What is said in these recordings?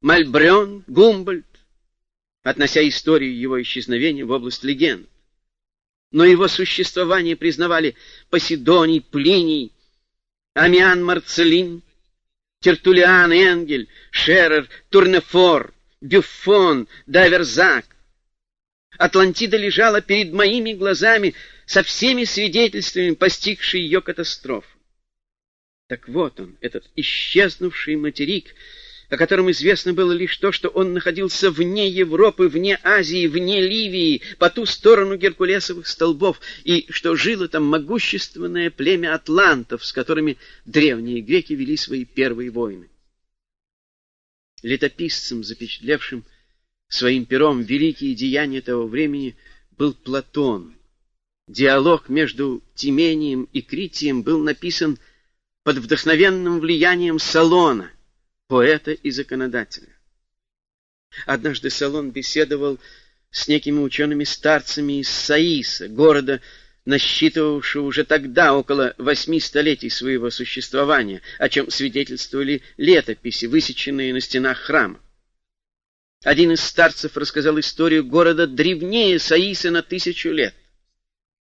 Мальбрен, Гумбольд, относя историю его исчезновения в область легенд. Но его существование признавали Поседоний, Плиний, Амиан Марцелин, Тертулиан Энгель, Шерер, Турнефор, Бюффон, Даверзак. Атлантида лежала перед моими глазами со всеми свидетельствами постигшей ее катастрофы. Так вот он, этот исчезнувший материк, о котором известно было лишь то, что он находился вне Европы, вне Азии, вне Ливии, по ту сторону Геркулесовых столбов, и что жило там могущественное племя атлантов, с которыми древние греки вели свои первые войны. Летописцем, запечатлевшим своим пером великие деяния того времени, был Платон. Диалог между Тимением и Критием был написан под вдохновенным влиянием Салона — поэта и законодателя. Однажды Салон беседовал с некими учеными-старцами из Саиса, города, насчитывавшего уже тогда около восьми столетий своего существования, о чем свидетельствовали летописи, высеченные на стенах храма. Один из старцев рассказал историю города древнее Саиса на тысячу лет.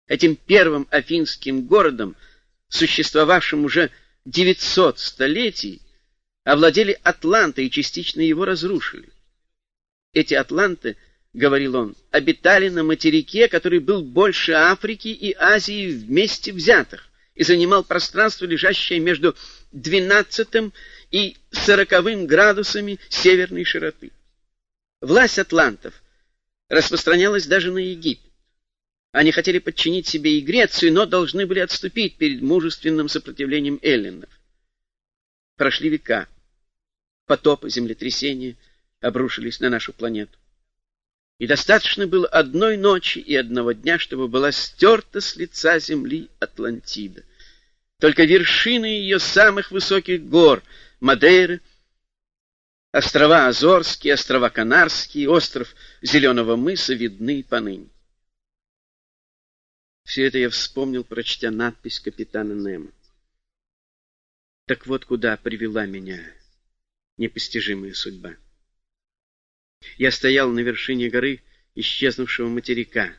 Этим первым афинским городом, существовавшим уже 900 столетий, овладели Атлантой и частично его разрушили. Эти атланты, — говорил он, — обитали на материке, который был больше Африки и Азии вместе взятых и занимал пространство, лежащее между двенадцатым и сороковым градусами северной широты. Власть атлантов распространялась даже на Египет. Они хотели подчинить себе и Грецию, но должны были отступить перед мужественным сопротивлением эллинов. Прошли века потопы, землетрясения обрушились на нашу планету. И достаточно было одной ночи и одного дня, чтобы была стерта с лица земли Атлантида. Только вершины ее самых высоких гор — Мадейры, острова Азорские, острова Канарские, остров Зеленого мыса видны поныне. Все это я вспомнил, прочтя надпись капитана Немо. Так вот куда привела меня непостижимая судьба. Я стоял на вершине горы исчезнувшего материка,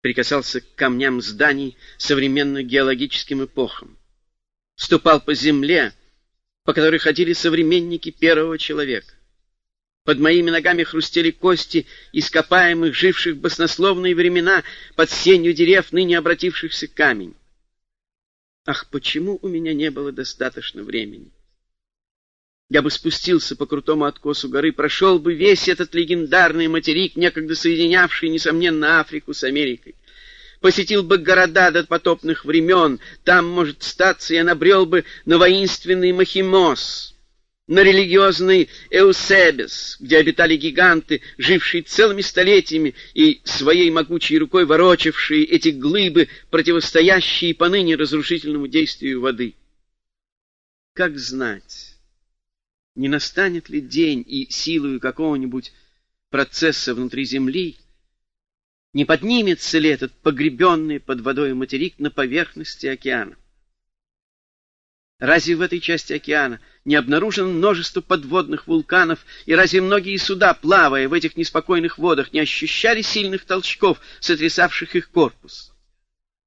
прикасался к камням зданий современных геологическим эпохам, ступал по земле, по которой ходили современники первого человека. Под моими ногами хрустели кости ископаемых, живших в баснословные времена под сенью дерев, ныне обратившихся камень. Ах, почему у меня не было достаточно времени? Я бы спустился по крутому откосу горы, прошел бы весь этот легендарный материк, некогда соединявший, несомненно, Африку с Америкой. Посетил бы города до потопных времен, там, может, статься, я набрел бы на воинственный Махимос, на религиозный Эусебес, где обитали гиганты, жившие целыми столетиями и своей могучей рукой ворочавшие эти глыбы, противостоящие поныне разрушительному действию воды. Как знать не настанет ли день и силою какого-нибудь процесса внутри Земли, не поднимется ли этот погребенный под водой материк на поверхности океана? Разве в этой части океана не обнаружено множество подводных вулканов, и разве многие суда, плавая в этих неспокойных водах, не ощущали сильных толчков, сотрясавших их корпус?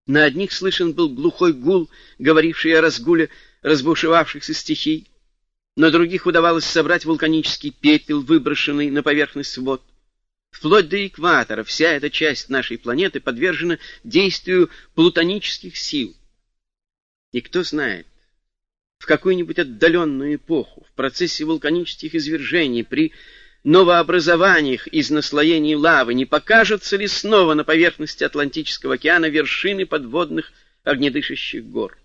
На одних слышен был глухой гул, говоривший о разгуле разбушевавшихся стихий, на других удавалось собрать вулканический пепел, выброшенный на поверхность вод. Вплоть до экватора вся эта часть нашей планеты подвержена действию плутонических сил. И кто знает, в какую-нибудь отдаленную эпоху, в процессе вулканических извержений, при новообразованиях из наслоений лавы, не покажутся ли снова на поверхности Атлантического океана вершины подводных огнедышащих гор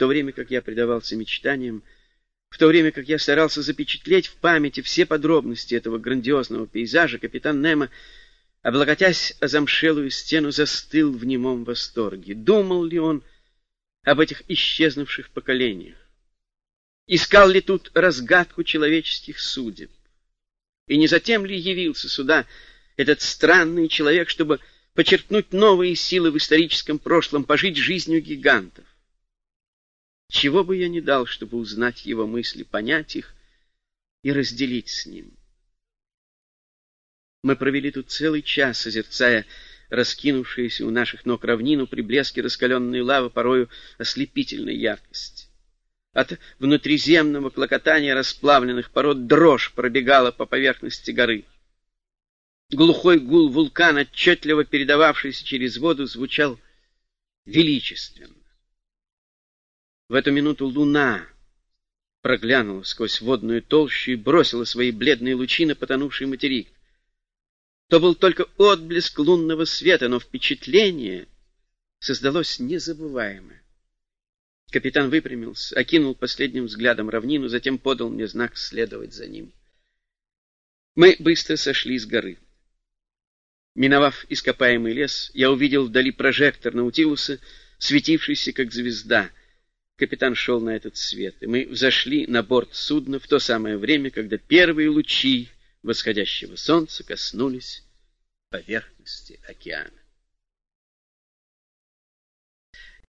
то время как я предавался мечтаниям, в то время как я старался запечатлеть в памяти все подробности этого грандиозного пейзажа, капитан Немо, облокотясь о замшелую стену, застыл в немом восторге. Думал ли он об этих исчезнувших поколениях? Искал ли тут разгадку человеческих судеб? И не затем ли явился сюда этот странный человек, чтобы почерпнуть новые силы в историческом прошлом, пожить жизнью гигантов? Чего бы я ни дал, чтобы узнать его мысли, понять их, и разделить с ним. Мы провели тут целый час, созерцая раскинувшуюся у наших ног равнину при блеске раскаленной лавы, порою ослепительной яркости. От внутриземного клокотания расплавленных пород дрожь пробегала по поверхности горы. Глухой гул вулкана, отчетливо передававшийся через воду, звучал величественно. В эту минуту луна проглянула сквозь водную толщу и бросила свои бледные лучи на потонувший материк. То был только отблеск лунного света, но впечатление создалось незабываемое. Капитан выпрямился, окинул последним взглядом равнину, затем подал мне знак следовать за ним. Мы быстро сошли с горы. Миновав ископаемый лес, я увидел вдали прожектор Наутилуса, светившийся как звезда. Капитан шел на этот свет, и мы взошли на борт судна в то самое время, когда первые лучи восходящего солнца коснулись поверхности океана.